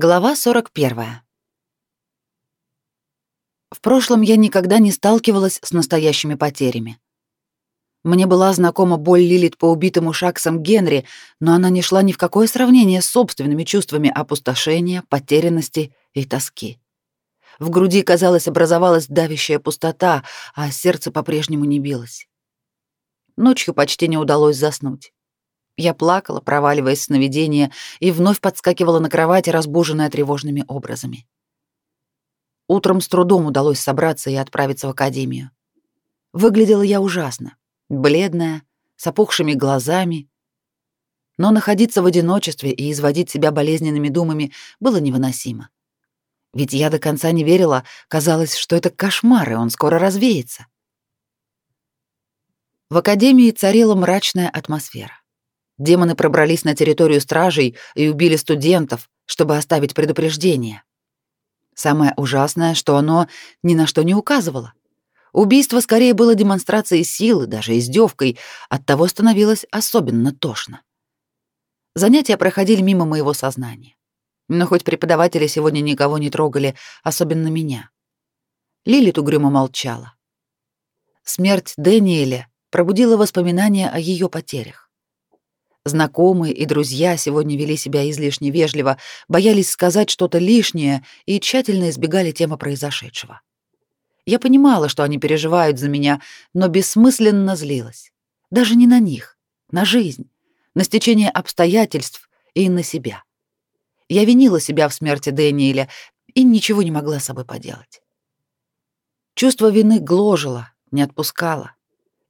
Глава 41. В прошлом я никогда не сталкивалась с настоящими потерями. Мне была знакома боль Лилит по убитому Шаксом Генри, но она не шла ни в какое сравнение с собственными чувствами опустошения, потерянности и тоски. В груди, казалось, образовалась давящая пустота, а сердце по-прежнему не билось. Ночью почти не удалось заснуть. Я плакала, проваливаясь в сновидение, и вновь подскакивала на кровати, разбуженная тревожными образами. Утром с трудом удалось собраться и отправиться в академию. Выглядела я ужасно, бледная, с опухшими глазами. Но находиться в одиночестве и изводить себя болезненными думами было невыносимо. Ведь я до конца не верила, казалось, что это кошмар, и он скоро развеется. В академии царила мрачная атмосфера. Демоны пробрались на территорию стражей и убили студентов, чтобы оставить предупреждение. Самое ужасное, что оно ни на что не указывало. Убийство скорее было демонстрацией силы, даже издевкой, оттого становилось особенно тошно. Занятия проходили мимо моего сознания. Но хоть преподаватели сегодня никого не трогали, особенно меня. Лилит угрюмо молчала. Смерть Дэниеля пробудила воспоминания о ее потерях. Знакомые и друзья сегодня вели себя излишне вежливо, боялись сказать что-то лишнее и тщательно избегали темы произошедшего. Я понимала, что они переживают за меня, но бессмысленно злилась. Даже не на них, на жизнь, на стечение обстоятельств и на себя. Я винила себя в смерти Дэниеля и ничего не могла с собой поделать. Чувство вины гложило, не отпускало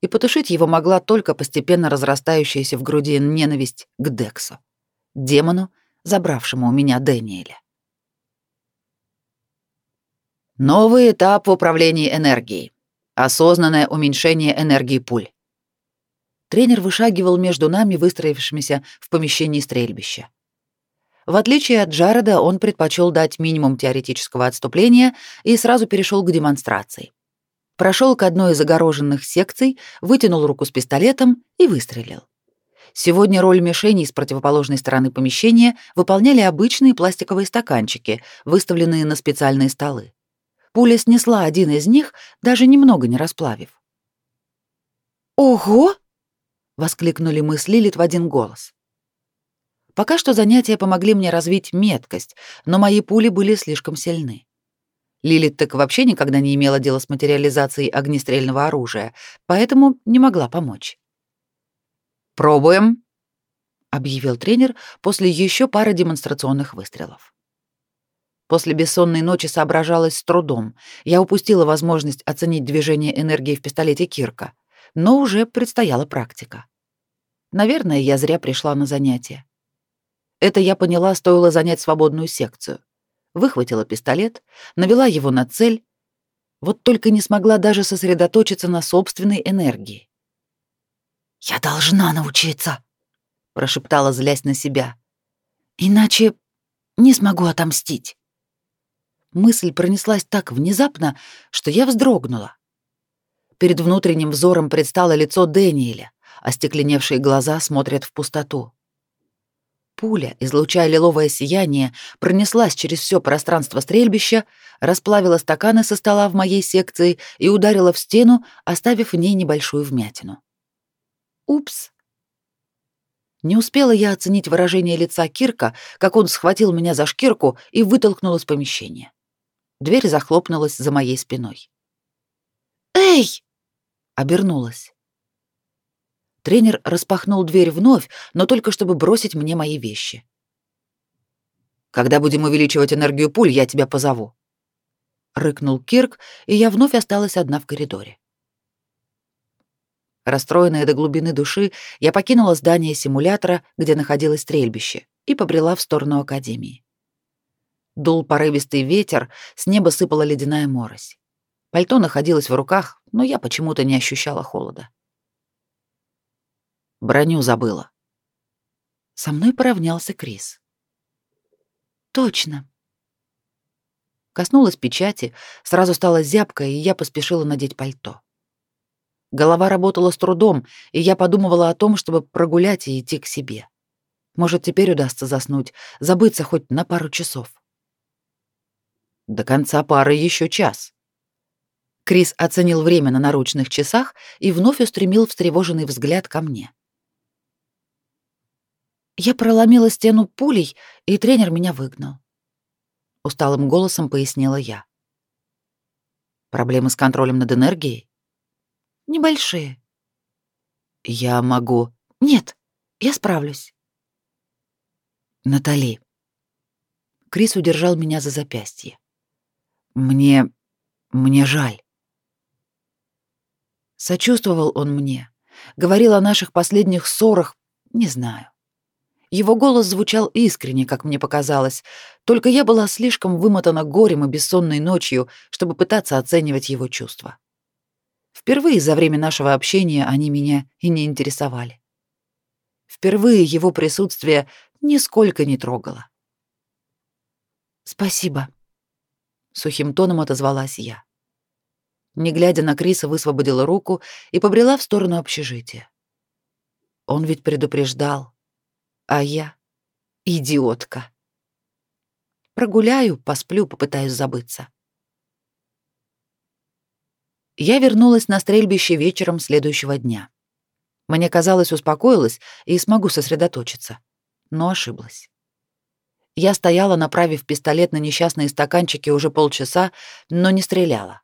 и потушить его могла только постепенно разрастающаяся в груди ненависть к Дексу, демону, забравшему у меня Дэниеля. Новый этап в управлении энергией. Осознанное уменьшение энергии пуль. Тренер вышагивал между нами, выстроившимися в помещении стрельбища. В отличие от Джареда, он предпочел дать минимум теоретического отступления и сразу перешел к демонстрации прошел к одной из огороженных секций, вытянул руку с пистолетом и выстрелил. Сегодня роль мишеней с противоположной стороны помещения выполняли обычные пластиковые стаканчики, выставленные на специальные столы. Пуля снесла один из них, даже немного не расплавив. «Ого!» — воскликнули мы с Лилит в один голос. Пока что занятия помогли мне развить меткость, но мои пули были слишком сильны. Лилит так вообще никогда не имела дела с материализацией огнестрельного оружия, поэтому не могла помочь. «Пробуем», — объявил тренер после еще пары демонстрационных выстрелов. После бессонной ночи соображалась с трудом. Я упустила возможность оценить движение энергии в пистолете Кирка, но уже предстояла практика. Наверное, я зря пришла на занятия. Это я поняла, стоило занять свободную секцию выхватила пистолет, навела его на цель, вот только не смогла даже сосредоточиться на собственной энергии. «Я должна научиться», — прошептала, злясь на себя. «Иначе не смогу отомстить». Мысль пронеслась так внезапно, что я вздрогнула. Перед внутренним взором предстало лицо Дэниеля, остекленевшие глаза смотрят в пустоту. Пуля, излучая лиловое сияние, пронеслась через все пространство стрельбища, расплавила стаканы со стола в моей секции и ударила в стену, оставив в ней небольшую вмятину. Упс. Не успела я оценить выражение лица Кирка, как он схватил меня за шкирку и вытолкнул из помещения. Дверь захлопнулась за моей спиной. «Эй!» — обернулась. Тренер распахнул дверь вновь, но только чтобы бросить мне мои вещи. «Когда будем увеличивать энергию пуль, я тебя позову», — рыкнул Кирк, и я вновь осталась одна в коридоре. Расстроенная до глубины души, я покинула здание симулятора, где находилось стрельбище, и побрела в сторону Академии. Дул порывистый ветер, с неба сыпала ледяная морось. Пальто находилось в руках, но я почему-то не ощущала холода. Броню забыла. Со мной поравнялся Крис. Точно. Коснулась печати, сразу стала зябко, и я поспешила надеть пальто. Голова работала с трудом, и я подумывала о том, чтобы прогулять и идти к себе. Может, теперь удастся заснуть, забыться хоть на пару часов. До конца пары еще час. Крис оценил время на наручных часах и вновь устремил встревоженный взгляд ко мне. Я проломила стену пулей, и тренер меня выгнал. Усталым голосом пояснила я. Проблемы с контролем над энергией? Небольшие. Я могу... Нет, я справлюсь. Натали. Крис удержал меня за запястье. Мне... мне жаль. Сочувствовал он мне, говорил о наших последних ссорах, не знаю. Его голос звучал искренне, как мне показалось, только я была слишком вымотана горем и бессонной ночью, чтобы пытаться оценивать его чувства. Впервые за время нашего общения они меня и не интересовали. Впервые его присутствие нисколько не трогало. «Спасибо», — сухим тоном отозвалась я не глядя на Криса, высвободила руку и побрела в сторону общежития. Он ведь предупреждал, а я — идиотка. Прогуляю, посплю, попытаюсь забыться. Я вернулась на стрельбище вечером следующего дня. Мне казалось, успокоилась и смогу сосредоточиться, но ошиблась. Я стояла, направив пистолет на несчастные стаканчики уже полчаса, но не стреляла.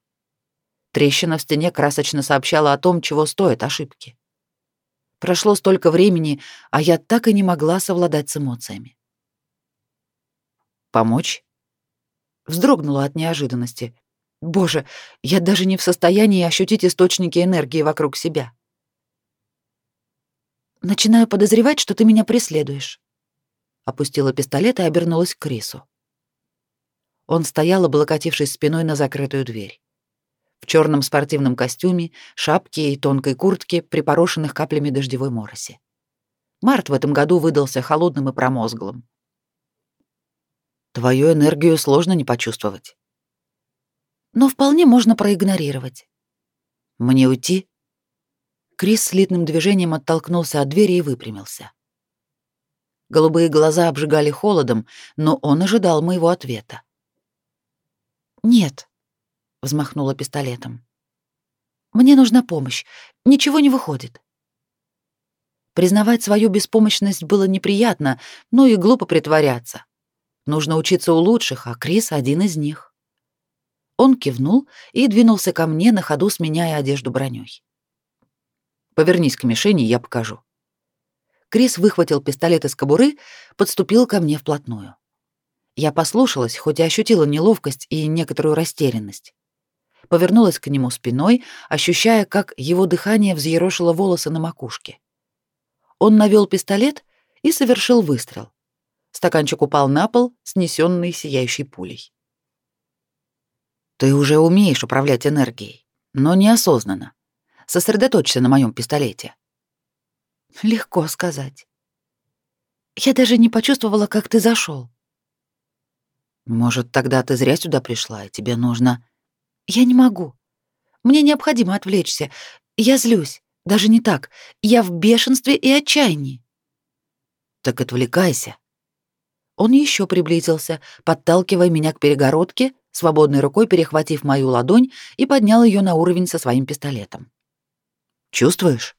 Трещина в стене красочно сообщала о том, чего стоят ошибки. Прошло столько времени, а я так и не могла совладать с эмоциями. «Помочь?» Вздрогнула от неожиданности. «Боже, я даже не в состоянии ощутить источники энергии вокруг себя». «Начинаю подозревать, что ты меня преследуешь». Опустила пистолет и обернулась к Крису. Он стоял, облокотившись спиной на закрытую дверь в черном спортивном костюме, шапке и тонкой куртке, припорошенных каплями дождевой мороси. Март в этом году выдался холодным и промозглым. Твою энергию сложно не почувствовать. Но вполне можно проигнорировать. Мне уйти? Крис слитным движением оттолкнулся от двери и выпрямился. Голубые глаза обжигали холодом, но он ожидал моего ответа. «Нет», взмахнула пистолетом. Мне нужна помощь. Ничего не выходит. Признавать свою беспомощность было неприятно, но и глупо притворяться. Нужно учиться у лучших, а Крис один из них. Он кивнул и двинулся ко мне на ходу, сменяя одежду броней. Повернись к мишени, я покажу. Крис выхватил пистолет из кобуры, подступил ко мне вплотную. Я послушалась, хоть и ощутила неловкость и некоторую растерянность повернулась к нему спиной, ощущая, как его дыхание взъерошило волосы на макушке. Он навел пистолет и совершил выстрел. Стаканчик упал на пол, снесенный сияющей пулей. «Ты уже умеешь управлять энергией, но неосознанно. Сосредоточься на моем пистолете». «Легко сказать. Я даже не почувствовала, как ты зашел. «Может, тогда ты зря сюда пришла, и тебе нужно...» Я не могу. Мне необходимо отвлечься. Я злюсь. Даже не так. Я в бешенстве и отчаянии. Так отвлекайся. Он еще приблизился, подталкивая меня к перегородке, свободной рукой перехватив мою ладонь и поднял ее на уровень со своим пистолетом. Чувствуешь?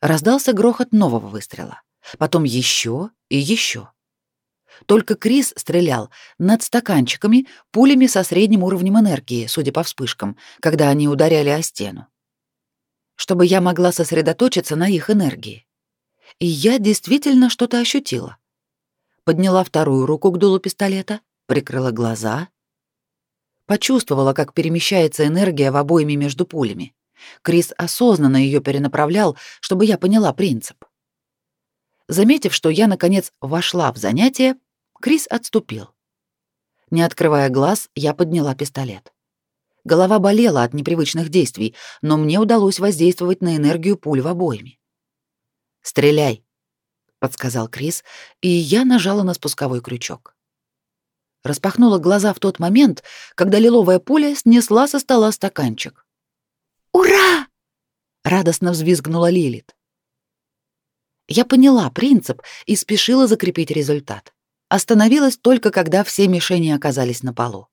Раздался грохот нового выстрела, потом еще и еще. Только Крис стрелял над стаканчиками, пулями со средним уровнем энергии, судя по вспышкам, когда они ударяли о стену. Чтобы я могла сосредоточиться на их энергии. И я действительно что-то ощутила. Подняла вторую руку к дулу пистолета, прикрыла глаза. Почувствовала, как перемещается энергия в обойме между пулями. Крис осознанно ее перенаправлял, чтобы я поняла принцип. Заметив, что я, наконец, вошла в занятие, Крис отступил. Не открывая глаз, я подняла пистолет. Голова болела от непривычных действий, но мне удалось воздействовать на энергию пуль в обойме. «Стреляй», — подсказал Крис, и я нажала на спусковой крючок. Распахнула глаза в тот момент, когда лиловая пуля снесла со стола стаканчик. «Ура!» — радостно взвизгнула Лилит. Я поняла принцип и спешила закрепить результат. Остановилась только когда все мишени оказались на полу.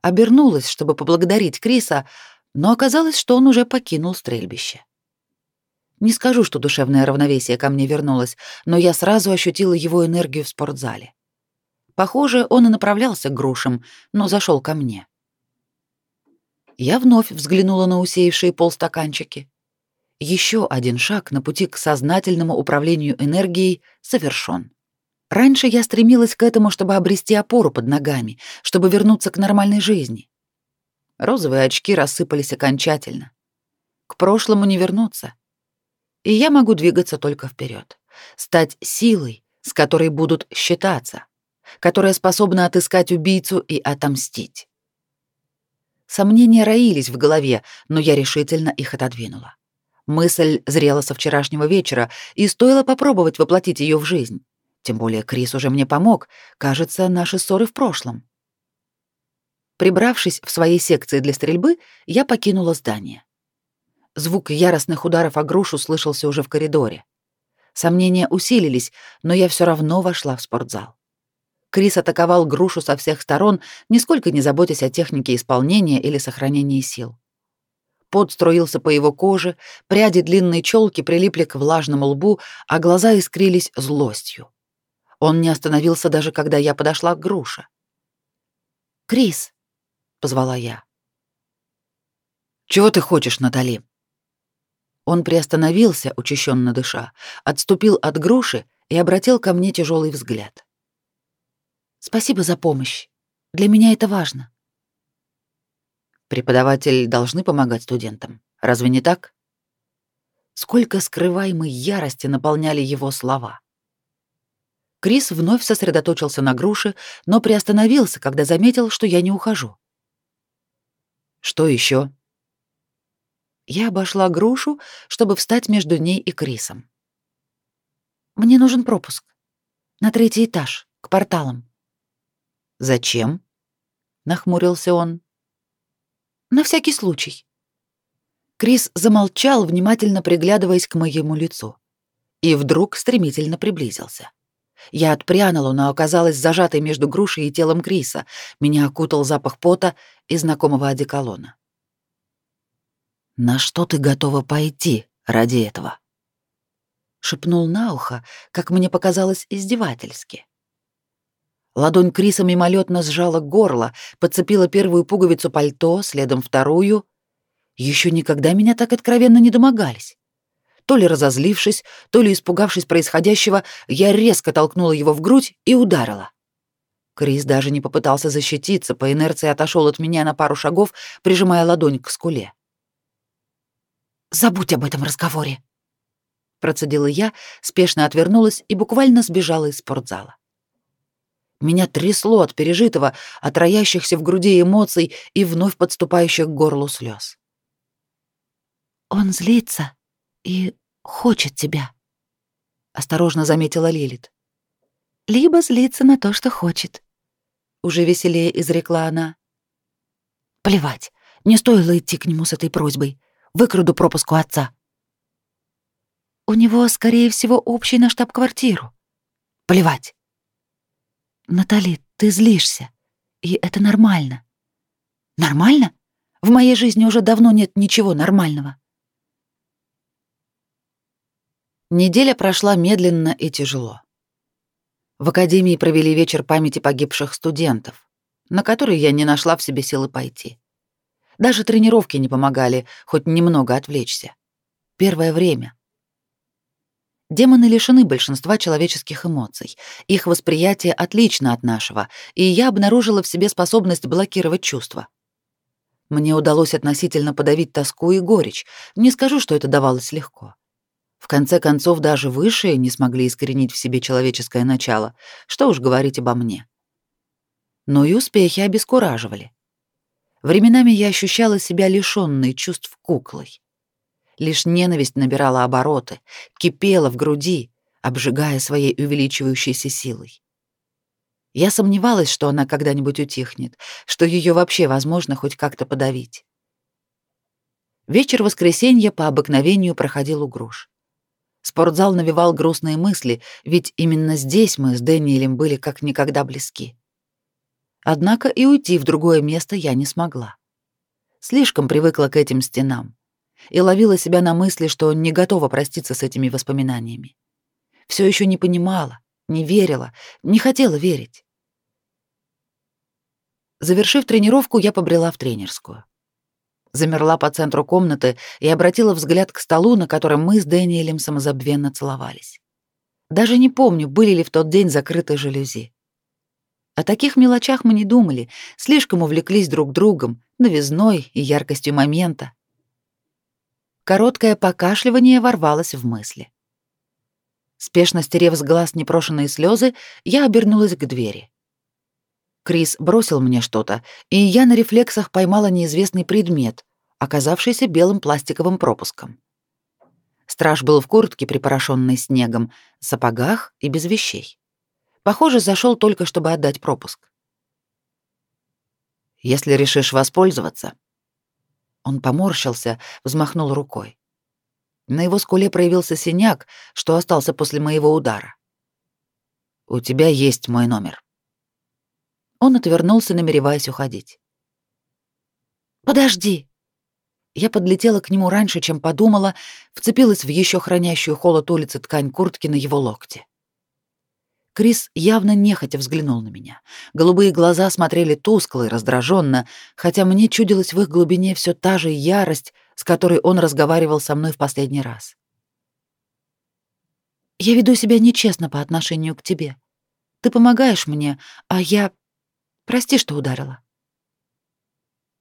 Обернулась, чтобы поблагодарить Криса, но оказалось, что он уже покинул стрельбище. Не скажу, что душевное равновесие ко мне вернулось, но я сразу ощутила его энергию в спортзале. Похоже, он и направлялся к грушам, но зашел ко мне. Я вновь взглянула на усеявшие полстаканчики. Еще один шаг на пути к сознательному управлению энергией совершен. Раньше я стремилась к этому, чтобы обрести опору под ногами, чтобы вернуться к нормальной жизни. Розовые очки рассыпались окончательно. К прошлому не вернуться. И я могу двигаться только вперед, стать силой, с которой будут считаться, которая способна отыскать убийцу и отомстить. Сомнения роились в голове, но я решительно их отодвинула. Мысль зрела со вчерашнего вечера, и стоило попробовать воплотить ее в жизнь. Тем более Крис уже мне помог. Кажется, наши ссоры в прошлом. Прибравшись в своей секции для стрельбы, я покинула здание. Звук яростных ударов о грушу слышался уже в коридоре. Сомнения усилились, но я все равно вошла в спортзал. Крис атаковал грушу со всех сторон, нисколько не заботясь о технике исполнения или сохранении сил. Пот струился по его коже, пряди длинной челки прилипли к влажному лбу, а глаза искрились злостью. Он не остановился даже когда я подошла к груше. «Крис!» — позвала я. «Чего ты хочешь, Натали?» Он приостановился, учащенно дыша, отступил от груши и обратил ко мне тяжелый взгляд. Спасибо за помощь. Для меня это важно. Преподаватели должны помогать студентам. Разве не так? Сколько скрываемой ярости наполняли его слова. Крис вновь сосредоточился на груше, но приостановился, когда заметил, что я не ухожу. Что еще? Я обошла грушу, чтобы встать между ней и Крисом. Мне нужен пропуск. На третий этаж, к порталам. Зачем? нахмурился он. На всякий случай. Крис замолчал, внимательно приглядываясь к моему лицу, и вдруг стремительно приблизился. Я отпрянула, но оказалась зажатой между грушей и телом Криса. Меня окутал запах пота и знакомого одеколона. «На что ты готова пойти ради этого?» Шепнул на ухо, как мне показалось, издевательски. Ладонь Криса мимолетно сжала горло, подцепила первую пуговицу пальто, следом вторую. Еще никогда меня так откровенно не домогались. То ли разозлившись, то ли испугавшись происходящего, я резко толкнула его в грудь и ударила. Крис даже не попытался защититься, по инерции отошел от меня на пару шагов, прижимая ладонь к скуле. «Забудь об этом разговоре», — процедила я, спешно отвернулась и буквально сбежала из спортзала. Меня трясло от пережитого, от роящихся в груди эмоций и вновь подступающих к горлу слез. «Он злится и хочет тебя», — осторожно заметила Лилит. «Либо злится на то, что хочет», — уже веселее изрекла она. «Плевать, не стоило идти к нему с этой просьбой. Выкраду у отца». «У него, скорее всего, общий на штаб-квартиру». «Плевать. Натали, ты злишься, и это нормально. Нормально? В моей жизни уже давно нет ничего нормального. Неделя прошла медленно и тяжело. В академии провели вечер памяти погибших студентов, на который я не нашла в себе силы пойти. Даже тренировки не помогали хоть немного отвлечься. Первое время. Демоны лишены большинства человеческих эмоций. Их восприятие отлично от нашего, и я обнаружила в себе способность блокировать чувства. Мне удалось относительно подавить тоску и горечь. Не скажу, что это давалось легко. В конце концов, даже высшие не смогли искоренить в себе человеческое начало. Что уж говорить обо мне. Но и успехи обескураживали. Временами я ощущала себя лишённой чувств куклой. Лишь ненависть набирала обороты, кипела в груди, обжигая своей увеличивающейся силой. Я сомневалась, что она когда-нибудь утихнет, что ее вообще возможно хоть как-то подавить. Вечер воскресенья по обыкновению проходил у груш. Спортзал навевал грустные мысли, ведь именно здесь мы с Дэниелем были как никогда близки. Однако и уйти в другое место я не смогла. Слишком привыкла к этим стенам и ловила себя на мысли, что не готова проститься с этими воспоминаниями. Все еще не понимала, не верила, не хотела верить. Завершив тренировку, я побрела в тренерскую замерла по центру комнаты и обратила взгляд к столу, на котором мы с Дэниелем самозабвенно целовались. Даже не помню, были ли в тот день закрыты жалюзи. О таких мелочах мы не думали, слишком увлеклись друг другом, новизной и яркостью момента. Короткое покашливание ворвалось в мысли. Спешно стерев с глаз непрошенные слезы, я обернулась к двери. Крис бросил мне что-то, и я на рефлексах поймала неизвестный предмет, оказавшийся белым пластиковым пропуском. Страж был в куртке, припорошенной снегом, сапогах и без вещей. Похоже, зашел только, чтобы отдать пропуск. «Если решишь воспользоваться...» Он поморщился, взмахнул рукой. На его скуле проявился синяк, что остался после моего удара. «У тебя есть мой номер». Он отвернулся, намереваясь уходить. «Подожди!» Я подлетела к нему раньше, чем подумала, вцепилась в еще хранящую холод улицы ткань куртки на его локте. Крис явно нехотя взглянул на меня. Голубые глаза смотрели тускло и раздраженно, хотя мне чудилась в их глубине все та же ярость, с которой он разговаривал со мной в последний раз. «Я веду себя нечестно по отношению к тебе. Ты помогаешь мне, а я Прости, что ударила.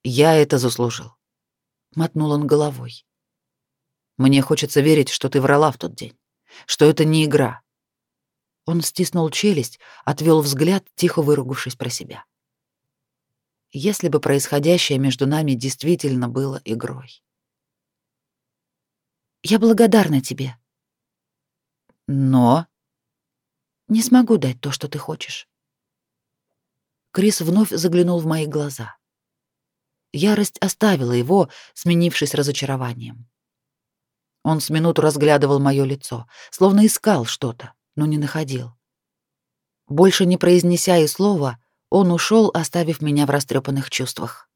Я это заслужил. Мотнул он головой. Мне хочется верить, что ты врала в тот день, что это не игра. Он стиснул челюсть, отвел взгляд, тихо выругавшись про себя. Если бы происходящее между нами действительно было игрой. Я благодарна тебе. Но не смогу дать то, что ты хочешь. Крис вновь заглянул в мои глаза. Ярость оставила его, сменившись разочарованием. Он с минуту разглядывал мое лицо, словно искал что-то, но не находил. Больше не произнеся и слова, он ушел, оставив меня в растрепанных чувствах.